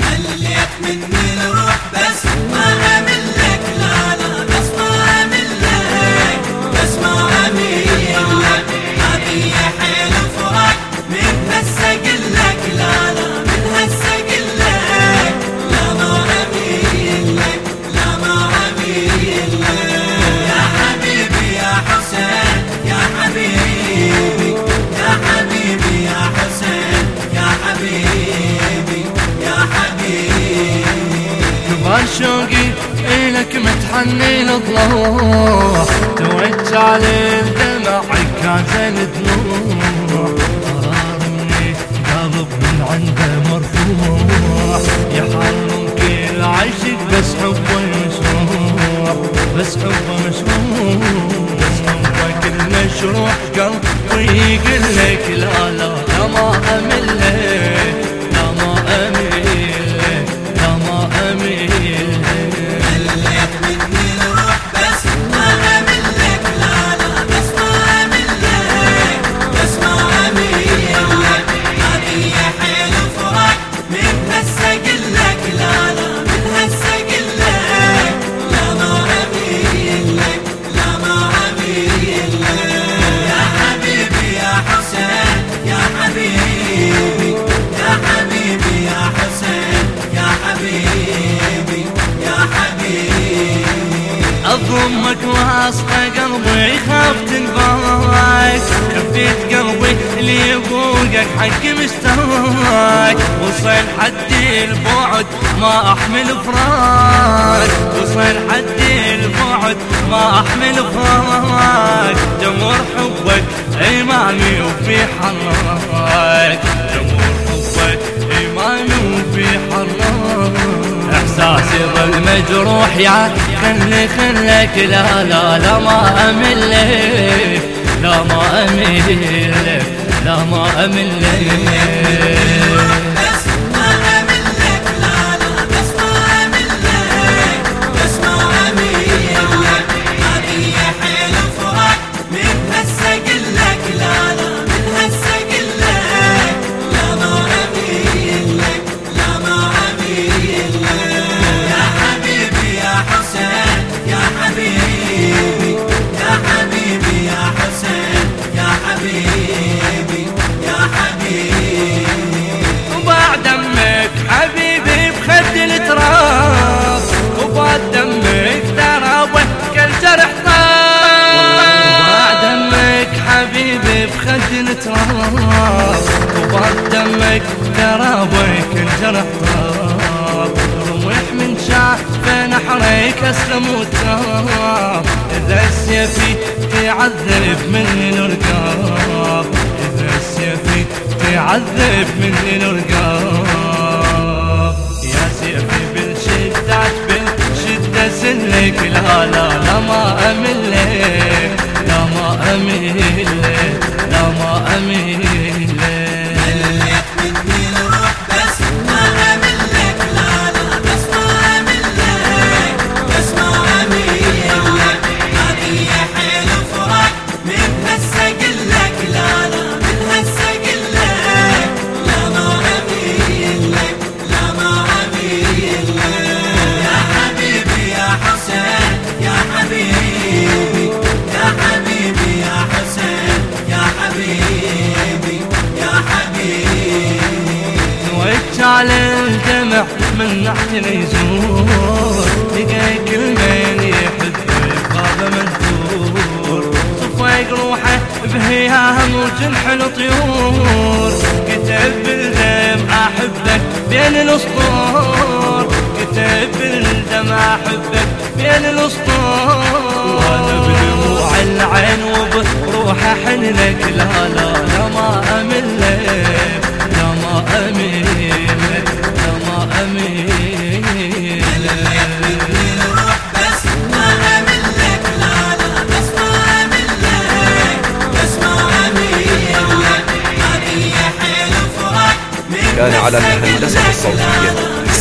مليت مني شوقي إلك متحنين الضلوع توج علي الدمع كاتل دموع قرار مني قلب من عنده مرفوع. يحرم كل عشق بس حبه مشروع بس حبه مشروع بس حبه كل مشروع قلبي يقول لك لا لا ما أمل دمعي تنباي خفيت قلبي اللي يبوقك حق مشتاق. وصل حد البعد ما أحمل فراق. وصل حد البعد ما أحمل فراق. يظل مجروح يا خلي خلك لا لا لا ما أمل لا ما أمل لا ما أملك ضربك ضربك الجرح طاب رمح من شاح بنحريك أسلم وتاب إذا السيفي تعذب مني نرقاب. إذا السيفي تعذب مني نرقاب. يا سيفي بالشدات بالشدة سنك لها. لحن ميزور لقى كل من يحبك قاب منثور صفيق روحه بهيام وتنحل طيور. كتب بالدم احبك بين الأسطور. كتب بالدم احبك بين الأسطور. وأنا بدموع العين وبروحه حنلك لا لا.